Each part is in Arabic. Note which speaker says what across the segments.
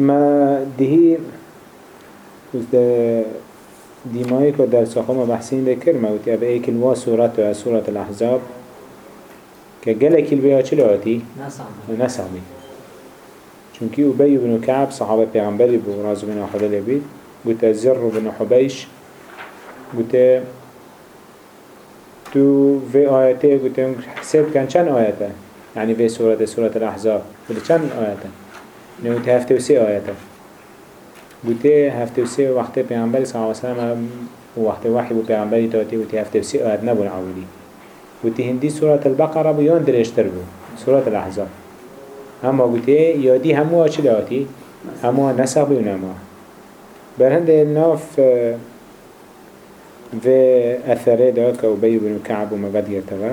Speaker 1: ما دهي ديمايك ودر ساخوما بحسين ذكر ما وتي أبا ايكل وا سورة سورة الأحزاب كجلك البيع چلواتي
Speaker 2: نسعمي
Speaker 1: نسعمي چونكي أبي بن كعب صحابة پیغمبري بو رازو بن أخذ لبيت قلت زر بن حبيش قلت تو في آياته قلت حساب كان چند آياته يعني في سورة سورة الأحزاب. قلت چند آياته نو تهفته وسي آياته قلت هفته وسي وقت پیغمبر صلى الله عليه وسلم وقت وحي بو پیغمبری تاتی قلت هفته وسي آيات نبون عودي قلت هندي سورة البقرة بو يون درشتر بو سورة الأحزاب. اما قلت يادي هموها چلاتي هموها نسخ بو نما. برهند الناف في أثره دا كأبي بن كعب وما قد يرتبه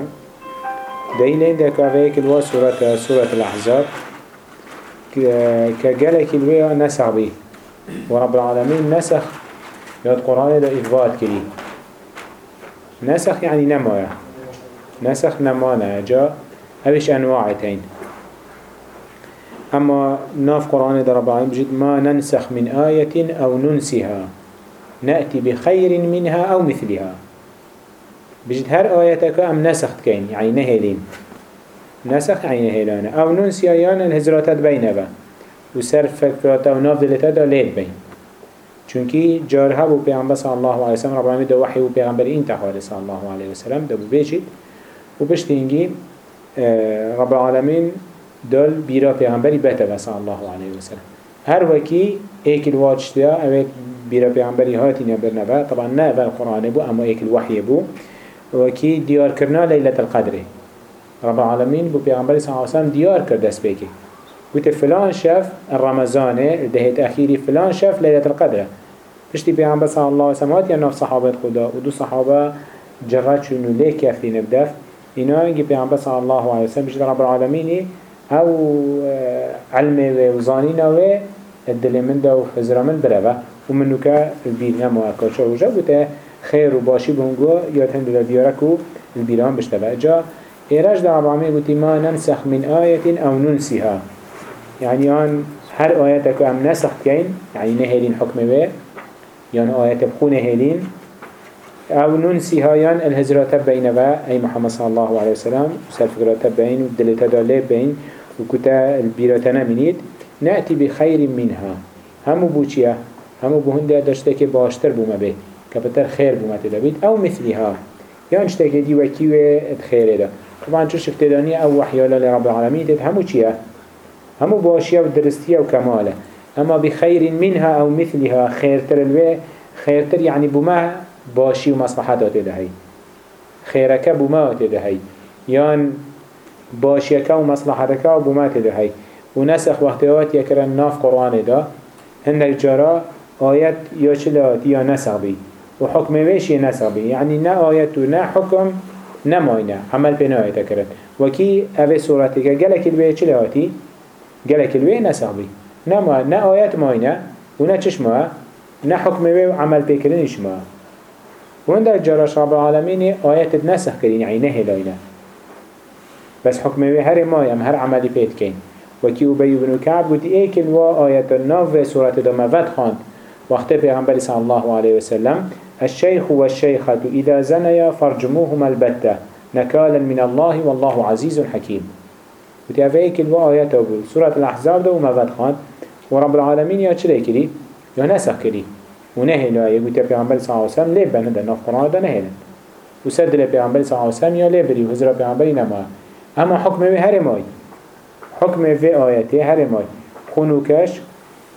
Speaker 1: دليل ده كافيك الوا سورة سورة الأحزاب كجلك الوا نسخ به. ورب العالمين نسخ ياد قرآن ده إثبات كلي نسخ يعني نمايا نسخ نمانا جا. هبش أنواعتين أما ناف قرآن ده رب العالمين بجد ما ننسخ من آية أو ننسها. نأتي بخير منها أو مثلها. بجد هر آياتك أم نسخت كين. يعني نهلين نسخ يعني نهلانا أو ننسي أيانا الهزراتات بينها وسر فكرات و ناف دلتا دا لید بین. چونکی جارها بو پیغمبر صلی الله علیه وسلم رب العالمین دا وحی بو پیغمبر این تحوال صلی الله علیه وسلم دا بو بیشید و بشت اینگی رب العالمین دل بیرا پیغمبری بته صلی الله علیه وسلم. هر وکی ایک الواجتیا اوه بیرا پیغمبری هاتی نبرنوه طبعا نه اول قرآن بو اما ایک الوحی بو. وکی دیار کرنا لیلت القدره رب العالمین بو پیغمبری صلی الله علیه وسلم دیار کرد دست بکی قلت فلان شاف الرمضان الدهيت أخيري فلان شاف ليلة القدر. بشتي بيعم بس الله وسمات يعني نف صحابة خدا ودو صحابة جرات شنو ليه كافرين بدف إنا يجي بيعم بس الله عليه وسلم بشتي رب العالمين أو علم وزانينا و الدل من ده وخزر من بربه ومنو كا البير نمو أكاشا وجا قلت خير وباشي بهنگو ياد هند دياركو البيران بشتبه جا إيراج ده العالمين قلت ما ننسخ من آية أو ننسيها يعني آن هر آياتك أم نسخ كين يعني نهلين حكم به يعني آيات بخون نهلين. أو ننسيها يعني الهزرات بين أي محمد صلى الله عليه وسلم وسالفقرات بين ودلتا دالي بين وكتا البيراتنا منيد. نأتي بخير منها. همو بوچيا همو بهنده داشتك باشتر بوما به كبتر خير بوما تدبيد أو مثلها. يعني اشتكي دي وكيوه الخير ده طبعا شو شفتداني أو وحيالا لرب العالمين تتهمو چيا همو باشية ودرستية وكمالة أما بخير منها أو مثلها خيرتر الوي خيرتر يعني بما باشي ومصلحات تدهي خيرك بما تدهي يان باشيك ومصلحتك وبما تدهي ونسخ وقتوات يكرن ناف قرآن دا. هندك جارا آيات يا شلات يا نسخ بي وحكم ويش نسخ بي يعني نا آيات نا حكم نماينا عمل بنا آيات كرن وكي أبي سورتك قالك البيت شلاتي قالك الوي نسابي نما نا آيات ماينة ونا چشما نا حكم وي عمل بكرنش ما. وعندك جراش رب العالمين آيات نسخ كرين يعني نهلاينا بس حكم وي هر ما ام هر عملي بيت كين وكي أبي بن كعب قلت ايك الوا آيات الناف سورة دموات خان وقت پیغمبر صلى الله عليه وسلم الشيخ والشيخة إذا زنيا فرجموهما البتة نكالا من الله والله عزيز حكيم. وتي أفايك الوا آيات أبو سورة الأحزاب ده وما خان ورب العالمين يا چلي كري يا كري ونهي لا يقول تي پیغمبر صلى الله عليه وسلم ليه بنا ده نف قرآن ده نهي وسد له پیغمبر صلى الله عليه وسلم يا ليه بري وحزر پیغمبر نما أما حكم به هر ماي حكم في آياته هر ماي خنوكش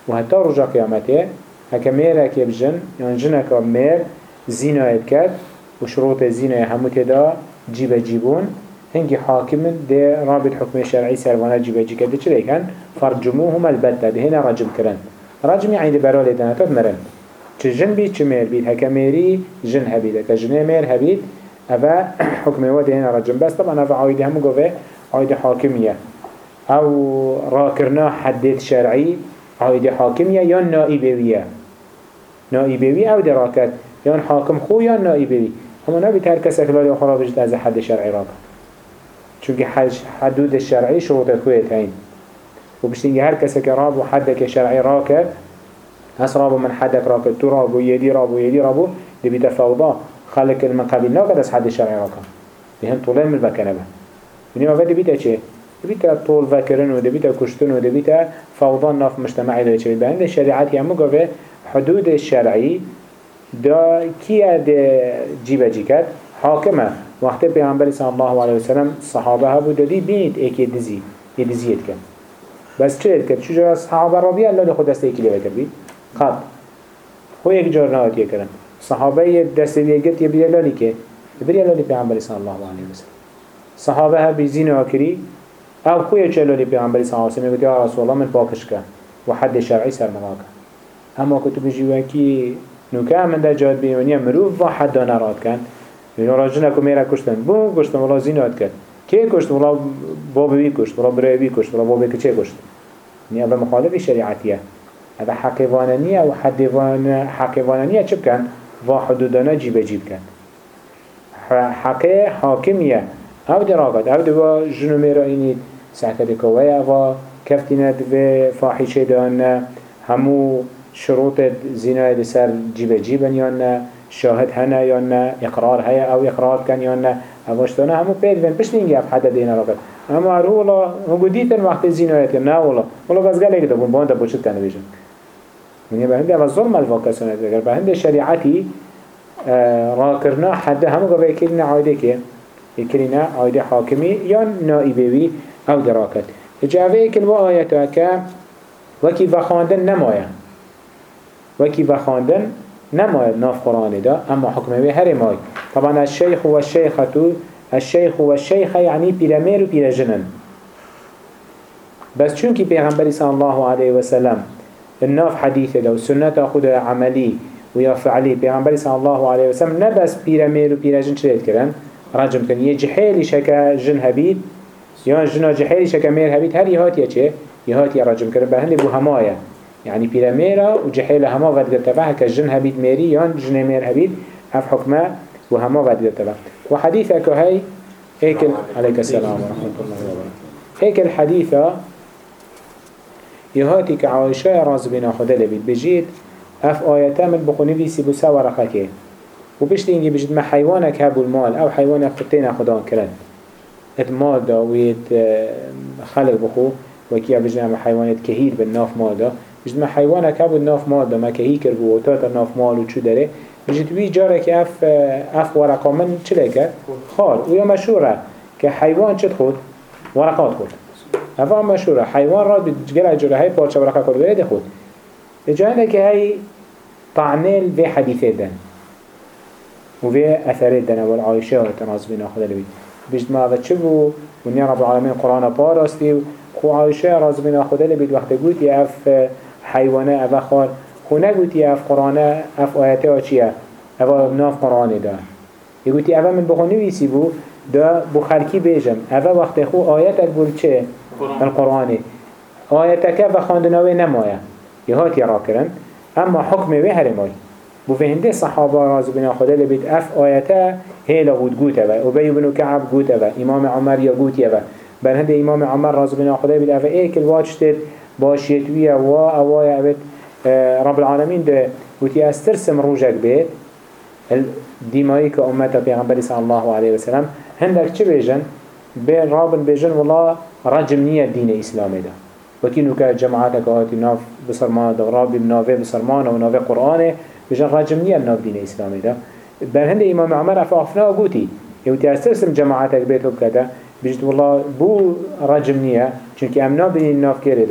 Speaker 1: وحتى رجع قيامته هكا ميرك يبجن يعني جنك مير زينة يبكت وشروط الزينة همو تدا جيب جيبون هنگی حاکم ده رابط حکم شرعی سروانه جیبه جی کرده چه کن فرجموهم البته ده هنا رجم کرن. رجم یعنی ده برال دناتات مرن. چه جن بید چه میر بید هکا میری جن هبید که جنه هبید اوه حکم و ده هنا رجم بس طبعا اوه عایده همو گوه عایده حاکمیه أو راکرنا حدیت شرعی عایده حاکمیه یا نائبویه نائبوی أو دراکت یا حاکم خو یا نائبوی اما نبید هر کس اکلالی خرابشت از حد شرعی راکت چونکه حدود الشرعي شروط خويت هين وبشتنجي هر كسك راب وحدك شرعي راكب هس رابو من حدك راكب تو رابو يدي رابو يدي رابو دبيت فوضى خلق المقابل ناكد از حد شرعي راكب بهم طولين من البكنبه ونی ما دبیت چه؟ دبیت طول فكرن و دبیت کشتن و دبیت فوضى ناف مجتمعي چه؟ بهند الشريعات قوه حدود الشرعي دا كيه ده جيبه جيكت حاكمه وقت پیغمبر صلی الله علیه وسلم صحابه ها بود دادی بینید ایکی دزی یه دزیت کن بس چه کرد؟ چجور صحابه را بیا الله خود دست ایکی لیوه کرد قط. خو یک جور یه کرن صحابه دست بیگت یه بیا لالی که بیا لالی پیغمبر صلی الله علیه وسلم. صحابه ها بیزین ها کری او خوی چه لالی پیغمبر صلی الله علیه وسلم؟ یا رسول الله من پاکش کن و حد شرعی سر مراکن اما کتب جیوکی نوکه من در جاد بیونی مروف و حد کن یعنی راجنه که میره کشتن بو کشتن ولا زینات کرد که کشت ولا بابی کشت ولا برایبی کشت ولا بابی که چه کشت یعنی اول مخالف شریعتیه هذا حقوانانية و حدوان حقوانانية چه بكن؟ و حدودانا جيب جيب كن حقه حاكمية أو دراغت أو دوا جنومي رأيني سعكد كوية و كفتنت و فاحشه دان همو شروط زنا لسر جيب جيبا يانا شاهد هنا يانا اقرار هيا أو اقرار كان يانا اواشتانا همو بيد وين بش نينجي اف حدا دينا راغت اما ارو والله هنگو ديتن وقت زنا يتم نا والله والله بس قال لك دبون باندا بوشت كان بيجن من به هنده ظلم الواقع اگر به هنده شریعتی راکرنا حد همه قبل کلنا عایده که کلنا عایده حاکمی یا نائبوی أو دراکت. جاوه کل و آیتا که وکی بخاندن نمایه. وکی بخاندن نمایه ناف قرآن دا اما حکمه به هر مای طبعا الشیخ و الشیختو الشیخ و الشیخ یعنی پیرمیر و پیرجنن بس چون که پیغمبری صلی الله علیه وسلم الناف حديثه لو سنة خود عملي ويا فعلي پیغمبر صلى الله عليه وسلم نبس بيرمير و بيرجن چليت كرن رجم كن يه جحيلي شكا جن هبيد يا جنا جحيلي شكا مير هبيد هر يهات يا چه يهات يا رجم كرن بهند بو همايا يعني بيرميرا و جحيل هما قد قرتبه كجن هبيد ميري يان جن مير هبيد أف حكمة و هما قد قرتبه وحديثك هاي هيك عليك السلام ورحمة الله وبركاته. هيك الحديثة يهاتي كعائشة راز بنا خدا لبيت. بجيت أف آياتا من بخوني بيسي بسا ورقاته وبشت إنجي بجد ما حيوانك هابو المال أو حيوانك قطين خدان كرن ات مال دا ويت خلق بخو. وكيا بجد ما حيوانات كهير بالناف مال دا. بجد ما حيوانك هابو الناف مال دا ما كهي كربو وطاط الناف مال وچو داره بجد وي جارك اف اف ورقا من چلك خار ويا مشهورة كحيوان چد خود ورقات خود هوا مشهوره حیوان را بجگل اجوره های پارچه برقه کرده ده خود جانه که هی طعنیل و حدیثه دن و و اثره دن و عایشه و تناز بنا خدا لبید بجد ما چه بو ونیا رب العالمین قرآن پاراستی خو عایشه راز بنا خدا لبید وقت گوتی اف حیوانه او خوار خونه گوتی اف قرآنه اف آیته ها چیه؟ او ناف قرآنه دا. یه گوتی او من بخونه ویسی بو؟ دا بو خلکی بیجم. او وقت خو آیت اگول چه؟ القرآنه آیت که و خاندنوه نمایه. یه ها تیرا کرن. اما حکم وی هرمای بو فهنده صحابه راز بنا خدا لبید اف آیته هیلا بود گوته و. بیو بنو کعب گوته و. امام عمر یا گوته و. بر هنده امام عمر راز بنا خدا بید اف ای کل واجتید باشيتوية وا أوايا أبت رب العالمين ده. قوتي أسترسم روجك بيت ديمائي كأمتا بيغنبري صلى الله عليه وسلم هندك چه بيجن؟ بين رابن بيجن والله رجم نية دين إسلامي ده. وكينو كجماعاتك هاتي ناف بصرمان ده رابي بنافي بصرمان ونافي قرآنه بيجن رجم نية ناف دين إسلامي ده. بل هند إمام عمر أفعفنا وقوتي يوتي أسترسم جماعاتك بيتو بكده بيجد والله بو رجم نية چونك أمنا بين ناف كيري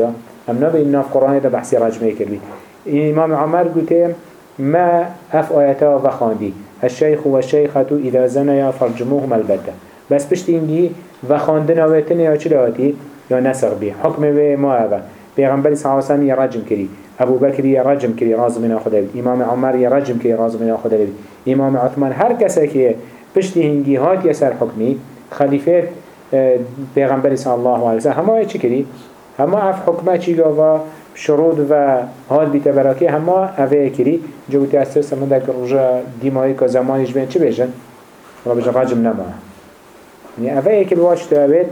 Speaker 1: ده أمنا بين ناف قرآنه ده بحثي رجمي كربي إمام عمر قوتي ما أف آياته وخاندي الشيخ والشيخة إذا زنيا فرجموهما البتة بس بشتينجي و خواندن آویتن یا چلی آتی یا نسخ بی. حکم به ما اوه پیغمبر صلی اللہ علیہ وسلم یا رجم کری. ابو بکر یا رجم کری راز من خدا بید. امام عمر یا رجم کری راز من خدا بید. امام عثمان هر کسی که پشتی هنگی هات یا سر حکمی خلیفه پیغمبر صلی الله علیه وسلم. همه چی کری؟ همه اف حکمه چی گاوا شروط و حال بیت براکی همه اوه کری. جو تأثیر سمنده که رجا دیمایی که زمانیش بین چی بیشن؟ را بجا رجم نماه يعني أفا يكل واش تابت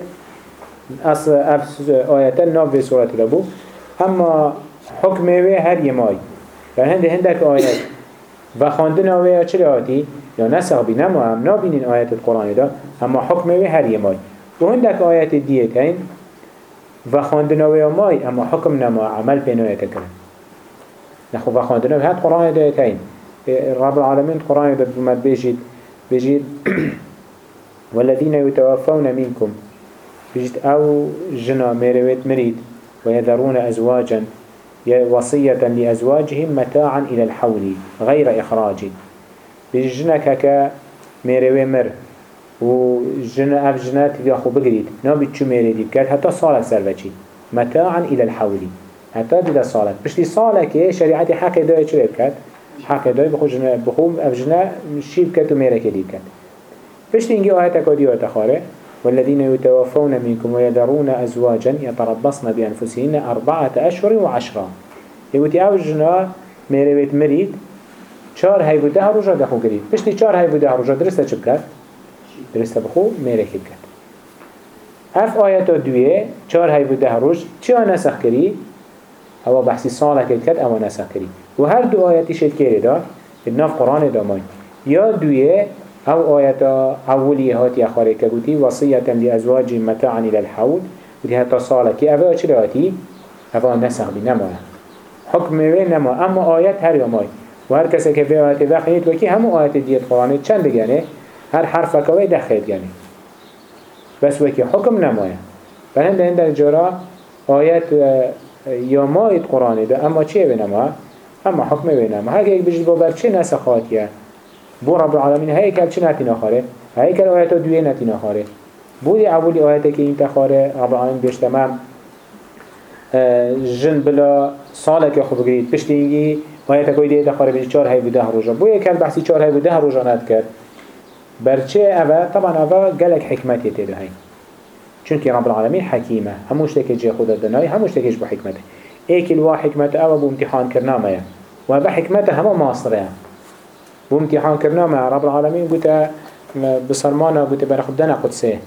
Speaker 1: اصل افس آيات ناف في سورة لبو. اما حكم وی هر یمای در هنده هندک آیت. و خواندن وی چه آتی یا نسخ بی نمو هم. نابینین آیت القرآن دا. اما حکم وی هر یمای و هندک آیت دیت هین و خواندن وی مای اما حکم نمو عمل پین آیت کرن نخو و خواندن وی هد قرآن دا هین رب العالمين قرآن دا بمد بيجيد بيجيد والذين يتوفون منكم بيجيد أو جنا ميرويت مريد ويذرون أزواجا وصية لأزواجهم متاعا إلى الحول غير إخراج بجنك هكا ميروي مر. و جنا اف جنا تبي اخو بقريد نابي شو ميري دي بكات حتى صالة سربتشي متاعا إلى الحول حتى دي صالة بشتي صالة كي شريعتي حق دوية شو بكات حق بخو جنا بخو اف جنا شي بكات و ميري كدي بكات بشتي انجي آياتك وديو تخاره والذين يتوفون منكم ويذرون أزواجا يتربصن بأنفسهن أربعة أشهر وعشرة يقولي أو جنا ميرويت مريد هاي بده روجا دخو قريد بشتي چار هاي بده روجا درسته چه؟ درست بخو میره کد کرد. اف آیتا دویه چار هی بوده روش چیا نسخ کری؟ او بحثی سال کد کرد اما نسخ کری و هر دو آیتی شد کری دا ناف قرآن دامان یا دویه او آیتا اولیه هاتی اخواره که گوتی وصیتا لی ازواجی متاعنی للحود و دی حتا سال که اوه چی رایتی؟ اوه نسخ بی نمایه حکم وی نما اما آیت هر یامای و هر کسی که به آیت وقت هید وکی همه آیت دیت قرآن چند بگنه؟ هر حرف کوی دخیل گنی بس وکی حکم نمایه. بننده این در جرا آیت یا مایت قرآنی ده اما چیه بینما؟ اما حکم بینما. هرکه یک بجید بابر چه نسخاتیه؟ بو رب العالمین هیکل چه نتینا خاره؟ هیکل آیت دویه نتینا خاره بودی اولی آیت که این تخاره رب العالمین بیش تمام. جن بلا سال که خوب گرید پشتینگی آیتا آیت که دیگه تخاره بیش چار های بوده روژا بو یکل بحثی چار های بوده روژا ند کرد. برچه اوه طبعا اوه گلک حکمتی تیده هی چونك رب العالمين حكيمة هموش تكي جي خود الدناي هموش تكيش بحكمته ايك الوا حكمته أو بامتحان كرنا ميا وبا حكمته هما ماصريا بامتحان كرنا مع رب العالمين قلت بسرمانا قلت برخدنا قدسه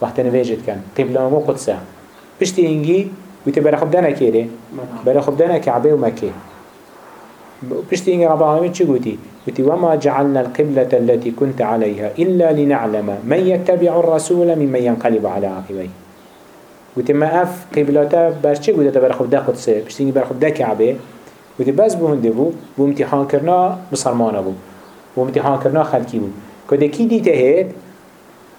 Speaker 1: وقت نواجد كان قبلة مو قدسه بشتي انجي قلت برخدنا كيري برخدنا كعبه ومكي بشتي انجي رب العالمين شو قلتي قلت وما جعلنا القبلة التي كنت عليها إلا لنعلم من يتبع الرسول ممن ينقلب على عقبيه. قلت ما أف قبلته باش چه قلت برخدنا قدسه بشتي انجي برخدنا كعبه قلت بس بو هنده بو. بو امتحان کرنا بسرمانه بو. بو امتحان کرنا خلقی بو. کده کی دیته هید؟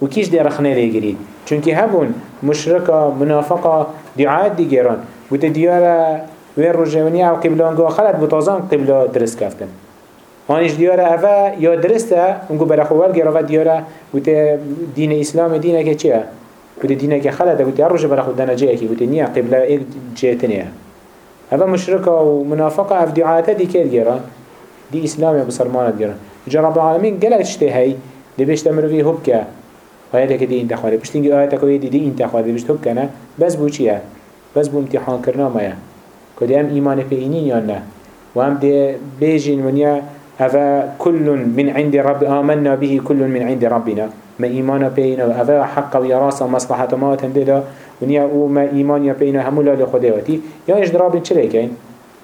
Speaker 1: و کیش دی رخنه لیگرید چونکه هبون مشرکا منافقا دعایت دیگران. قلت دیاره وین رجوانی أو قبلانگاه خلط بتازان قبلا درست کفتن آنش دیاره اوه یا درسته؟ اونگو برخوال گراوه دیاره قلت دین اسلام دینه که چیه؟ قلت دینه که خلطه قلت هر رجو برخود دنجه که قلت نیا قبله ایک جهتنیه هذا مشركة ومنافقة اف دعاته دي كير جيران دي اسلام بسرمانة جيران جا رب العالمين قلت اشتهي دي بيش تمر فيه هبكا وهذا دي انت خوالي بش تنجي آياتك ويدي دي انت خوالي بيش هبكا بس بو چيه بس بو امتحان کرنا مايا كده هم ايمان في اينين يانا وهم دي بيجين ونيا أفا كل من عند رب آمنا به كل من عند ربنا. ما إيمانا بينا وأفا حق ويراسا مصلحة ما تنددا ونیا أو ما ایمان یا پینا همو لال خداواتی یا اجدرابی چه لیکن؟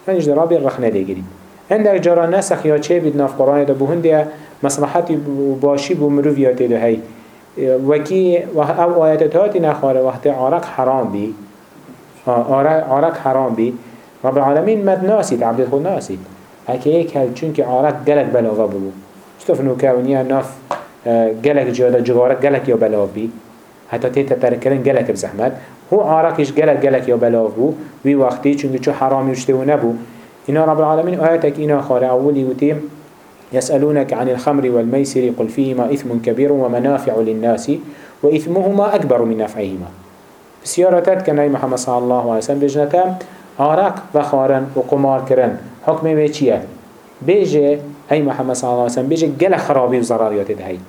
Speaker 1: یا اجدرابی رخنه لیگرین عندك جرا نسخ یا چه بید ناف قرآن دا بهنده مصلحتی باشی بو مروفیاتی ده هی. وکی أو آیتت هاتی نخواره. وقت عرق حرام بی. عرق حرام بی. رب العالمین مد ناسید عبد خود ناسید هكي هيك هل چونك عرق جلك بلاغا بلو شتوف نوكا ونيا ناف جلك جوادا جوارك جلك يا بلاغ بي حتى تيتا تركرن جلك بزحمت. هو عارقش جلك جلك يا بلاو بو وي وقتي چونك چو حرامي وشتو نبو إنا رب العالمين آياتك إنا خار أولي وتيم يسألونك عن الخمر والميسر قل فيهما إثم كبير ومنافع للناس وإثمهما أكبر من نفعهما. بسيارتات كان محمد صلى الله عليه وسلم بجنتا عرق وخارن وقمار كرن حكم بيچيه بيجي أي محمد صلى الله عليه وسلم بيجي جل خرابي وزراريات ده هاي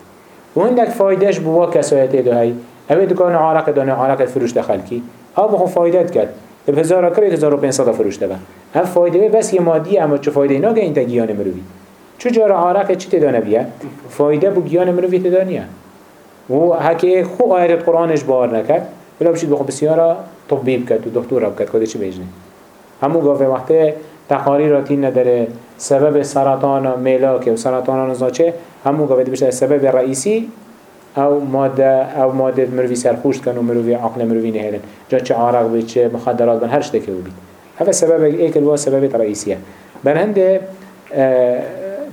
Speaker 1: وعندك فايدهش بوا كسويته ده هاي اوه دکان عرق دانه عرق فروش دخل کی أو بخون فایدت کرد. به هزار کرد هزار و پنساد فروش ده هم فایده بس یه مادی اما چه فایده اینا که این تا گیان مروی. چو جار عرق چی تدانه بیه فایده بو گیان مروی تدانیه و هکه خو آیت قرآنش بار نکرد. ولا بشید بخو بسیارا طبیب کرد و دکتور کرد. کده چی بیجنه همو گاوه وقتی تقاریر تین نداره. سبب سرطان ملاک و سرطان نزاچه همو گاوه بشه سبب رئیسی او ماده او ماده مروی سرخوش کن و مروی عقل مروی نهیلن جا چه عرق بید چه مخدرات بن هر شده که بید. هذا سبب ایک الوا سبب رئیسیه. بر هنده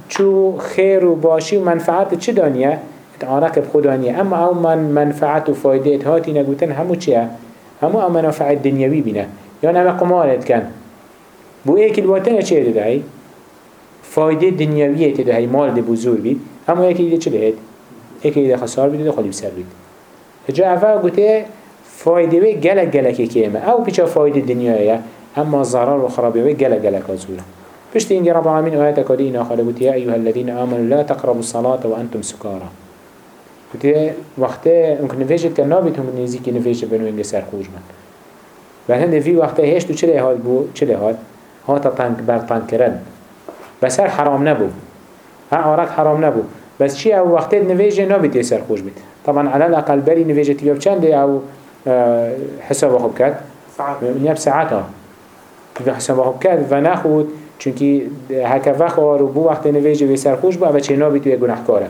Speaker 1: چو خیر و باشی و منفعت چه دانیه؟ عرق بخودانیه اما او من منفعت و فایده هاتی نگوتن همو چیه؟ همو او منافع دنیوی بینه. یا نمه قمارت کن بو ایک الواتنه چه دهی؟ فایده دنیویه تدهی مال ده بزرگ بید أما ایک ده چه دهید؟ ایک ده خسار بید و خالی بسر بید جا اول گوته فایده بی گلک گلک کیمه. أو پیچه فایده دنیایه اما ضرر و خرابی بی گلک گلک ازوره پشت اینگه رب العالمین آیت کدی اینا خاله. گوته یا ایوها الذین آمنوا لا تقربوا الصلاة وأنتم سکارا. گوته وقتی اونک نویجت که نابید هم نزیکی نویجت بنو اینگه سرخوش من. و هنده وی وقتی هیش تو چه لحال بو چه لحال هاتا تنک بر تنک کرن بس هر حرام نبو ها عرق حرام نبو بس چی أو وقتی نویجه نابید سرخوش بید طبعا على الأقل بری نویجه تیاب چنده أو حساب خوب کرد نیاب ساعتها حساب خوب کرد و نخود چونکی هک وقت رو بو وقت نویجه و سرخوش با و چه نابی توی گناهکاره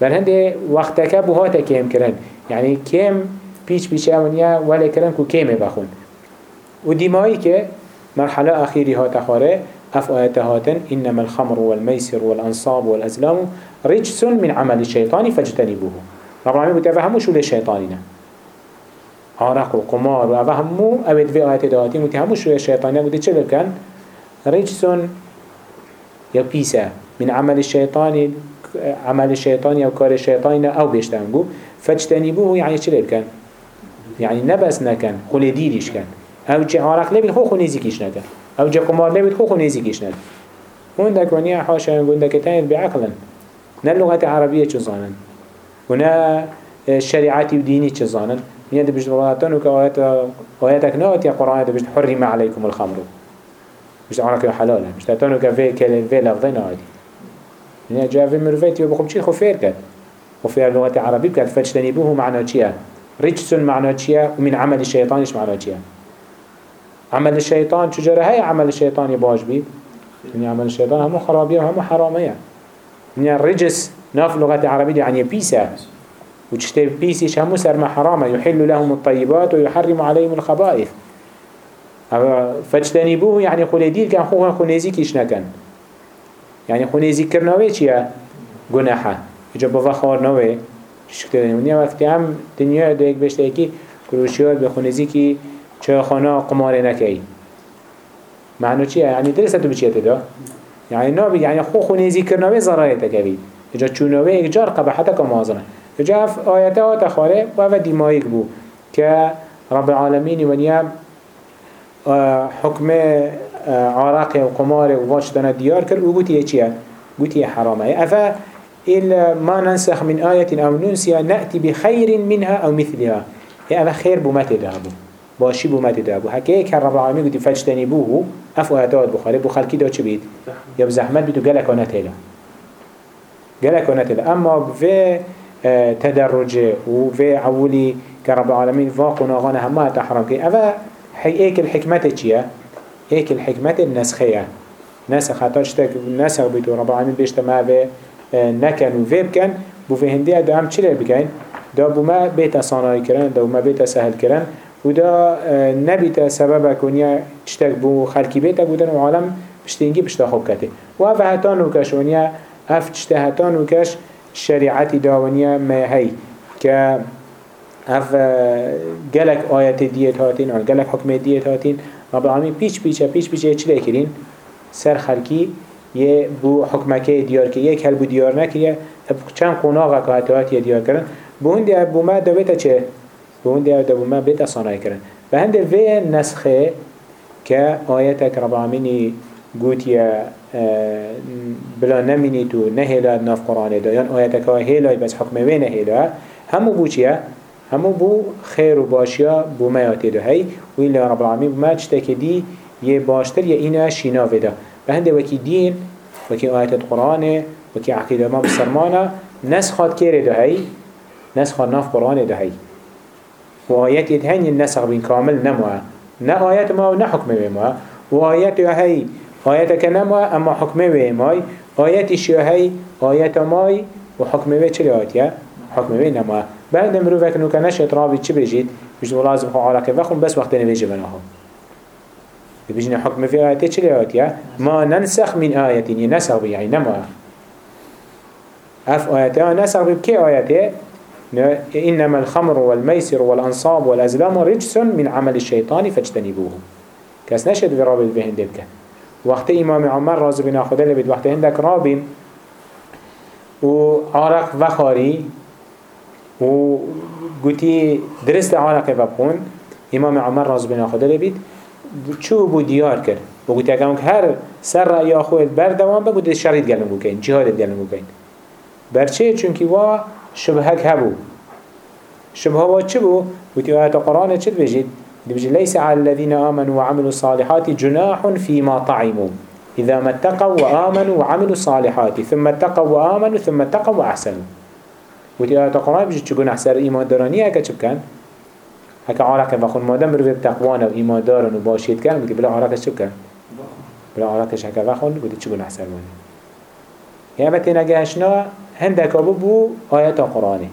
Speaker 1: بل هنده وقت که بو هاته کم کرن یعنی کم پیچ پیچ اونیا ولی کرن کو کمه بخون و دیمایی که مرحلة اخیری هات خاره اف آیت هاتن إنما الخمر والميسر والأنصاب والأزلام رجس من عمل الشيطان فاجتنبوه. رب العالمين بتعرف همو شو للشيطانين عرق وقمار و همو اوید في آیت دهاتين بتعرف همو شو للشيطانين بتعرف چه بكن رجس يا بيسا من عمل الشيطان عمل الشيطان أو كار الشيطان أو بيشتنبو فاجتنبوه يعني چه كان؟ يعني نبس نكن خل ديريش كان. أو جي عرق لبين خو خو نزيكيش نكن أو جي قمار لبين خو خو نزيكيش نكن وندك ونيا حاشا وندك تاين بعقلا نا اللغة العربية چزانن ونا الشريعات وديني چزانن من يد بجد ولاتان وكآيات آياتك نوات يا قرآن بجد حرم عليكم الخمر مش عرق حلاله مش تاتانو كفي كلمة في لفظين عادي يعني جاء في مروفيت يبقى بشي خفير كد خفير لغة عربية كد فاجتنبوه معنى چيا رجس معنى چيا ومن عمل الشيطان إيش معنى چيا عمل الشيطان شجرة هاي عمل الشيطان يباش بي يعني عمل الشيطان هم خرابية وهم حرامية. يعني الرجس ناف لغة عربية يعني بيسا وتشتي بيسيش هم سر ما حرامة يحل لهم الطيبات ويحرم عليهم الخبائث. فاجتنبوه يعني خلدير كان خوها خنزي كيش نكن. يعني خنزي كرناوه چيه گناحة. إجا بوا خوار نوه شکل دنیا وقتی هم دنیا دو یک بشته ایکی کروشیار به چه خانه قمار نکی معنی چیه؟ یعنی درست تو بچیه تدا؟ یعنی نابی یعنی خو خونزی کرناوه ضرایت تکوید اجا چوناوه یک جار قبحته مازنه اجا اف آیته ها تخاره و أو دیمایک بو که رب العالمین ونیا حكم عراق و قمار و واش دانا ديار كر و قوتي چيه قوتي حرامه افا إلا ما ننسخ من آية أو ننسيها نأتي بخير منها أو مثلها هي أفا خير بمت دهبو باشي بمت دهبو هكيك رب العالمين قلت فاجتنبوه أفو آياتات بخاري بو خلقي دا چه بيت يا بزحمت بيتو قلق ونتهلا قلق ونتهلا أما في تدرج وفي عولي كرب العالمين فاقنا غانا هما تحرم كي أفا هيك الحكمة چيا هيك الحكمة النسخية نسخ حتى اشتك نسخ بيتو رب العالمين بيشتا ما به نكن وفيب كان بو في هندية دا هم چلي بكين دا بو ما بيتا صانعي كرن دا بو ما بيتا سهل كرن ودا نبيتا سبب كونيا اشتك بو خلقي بيتا بودن وعالم بشتينجي بشتا خوب كتي وهذا هتان وكش ونيا اف تشتا هتان وكش شريعتي داونيا ما هي ك اف گلک آیت دیت هاتین آن گلک حکم دیت هاتین رب العالمین پیچ پیچه پیچ پیچه چلی کرین سر خلکی یه بو حکمکه دیار که یک هل بو دیار نکریه چند قناغه که دیار کرن بو هنده بو ما دویتا چه؟ بو هنده بو ما صانعی کرن و هنده وی نسخه که رب العالمین گوتیا بلا نمینی تو نهیلا ناف قرآن دا آیتک ها هیلای بس حکمه وی نهیلا همو بو چیه؟ همو بو خير و باشيا بو ما ياتي هاي وإلا رب العالمين ما تشتكي دي يه باشتر يه إنا شينا فدا فهنده وكي دين وكي آيات القرآن وكي عقيدة ما بسرمانا نسخات كيري ده هاي نسخات ناف قرآن ده هاي وآيات يتهني النسخ بين كامل نموه نا آيات ما ونا حكم بما وآيات هاي آيات كنما أما حكم بما آيات شو هاي آيات ماي وحكم بما چلي آيات يا؟ حكم بما نما بعد مروفك نو كنش اطرابي چي بجيت بجد لازم خو علاقة وخم بس وقت نبيجي بناهم بيجينا حكم في آيات چلي آيات يا؟ ما ننسخ من آيات ينسخ يعني نما أف آيات نسخ بكي آيات إنما الخمر والميسر والأنصاب والأزلام رجس من عمل الشيطان فاجتنبوه. كاس نشد في رابط بهن دبك وقت إمام عمر رازو بنا خدا لبد وقت عندك رابي وعرق وخاري وقتي درست عرق وبخون إمام عمر رازو بنا خدا لبد شو بو ديار كر وقت اگه هر سر رأي أخوه بردوان بقود شريط قلن بكين جهاد قلن بكين برچه؟ چونكي وا شبهك هبو. شبهه وا چه بو؟ وتي آيات القرآن چه بجید؟ بجید ليس على الذين آمنوا وعملوا الصالحات جناح فيما طعموا إذا ما اتقوا وآمنوا وعملوا الصالحات ثم اتقوا وآمنوا ثم اتقوا وأحسنوا. وتي آيات القرآن بجید چگون احسر إيمان داراني هكا چه بكن هكا عراق بخون مادم بروي بتقوانا وإيمان دارن وباشيت كان بجید بلا عراق چه بكن بلا عراقش هكا بخون بجید چگون احسر واني يعني بتنا جاشنا هندك أبو بو آيات القرآن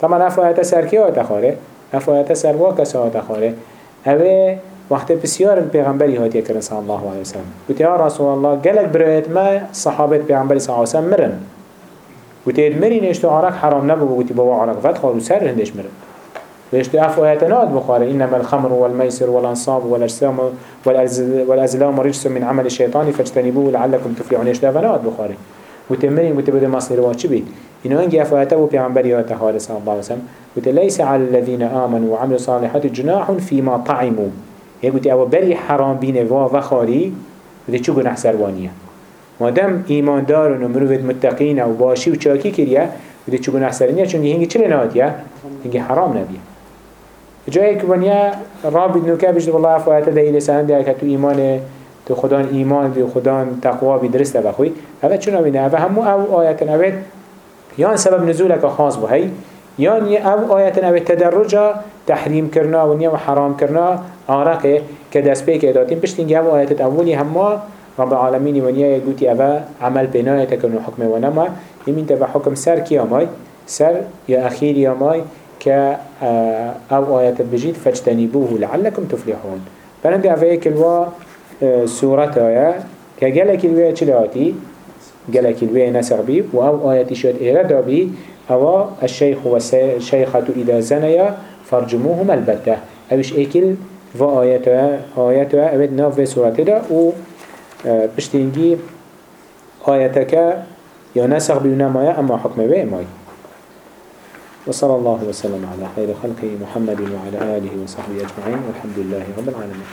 Speaker 1: طبعا اف آيات سر كي آيات خاره اف آيات سر واكس آيات خاره اوه وقت بسيار البيغمبري هاتي كرن صلى الله عليه وسلم قلت يا رسول الله قالك برايت ما صحابة بيغمبري صلى الله عليه وسلم مرن. قلت مرين اشتو عراق حرام نبو قلت بوا عراق فات خالو سر هندش مرن. ويشتو اف آيات ناد بخاره إنما الخمر والميسر والأنصاب والأجسام والأزلام رجس من عمل الشيطان فاجتنبوه لعلكم تفلحون. اشتو ناد بخاره. وتمرين وتبدأ مصير واجب بيت إنه أنجي أفواته وبيعنبري وتخالي صلى الله عليه وسلم. قلت ليس على الذين آمنوا وعملوا صالحات جناح فيما طعموا. هي قلت أبو بري حرام بين وخاري قلت شو قناح سروانية ما دام إيمان دار ومروفة متقين أو باشي وشاكي كريا قلت شو قناح سروانية چونك هنگي چلي نهاتيا هنگي حرام نبيه جایی که ونیا رابط نوکه بجد والله افواته ده ایلی سند ده که تو خدان ایمان بی خدان تقوا بی درسته بخوی. اوه چون اوینه اوه همو أو آیت نوید یان سبب نزولك خاص بو هی؟ یان أو آیت نوید تدرجا تحریم کرنا و نیا و حرام کرنا آرقه که دست بی که داتیم. پشتینگی أو آیت اولی همه رب العالمين ونيا يقولي أبا عمل بناية تكون حكم ونما يمين تبع حكم سر كي ماي سر يا أخير يا ماي ك أو آيات بجيد فاجتنبوه لعلكم تفلحون. فنندي أفايك الوا سورة آية كجلك الوية چلاتي جلك الوية نسر بي وأو آية شد إرادة بي أو الشيخ والشيخة إذا زنيا فرجموهم البتة. أوش إكل؟ و آياتها آياتها أبد ناف سورة دا و بشتينجي آياتك يا نسخ بينما أما حكم بي ماي. وصلى الله وسلم على خير خلقه محمد وعلى آله وصحبه أجمعين والحمد لله رب العالمين.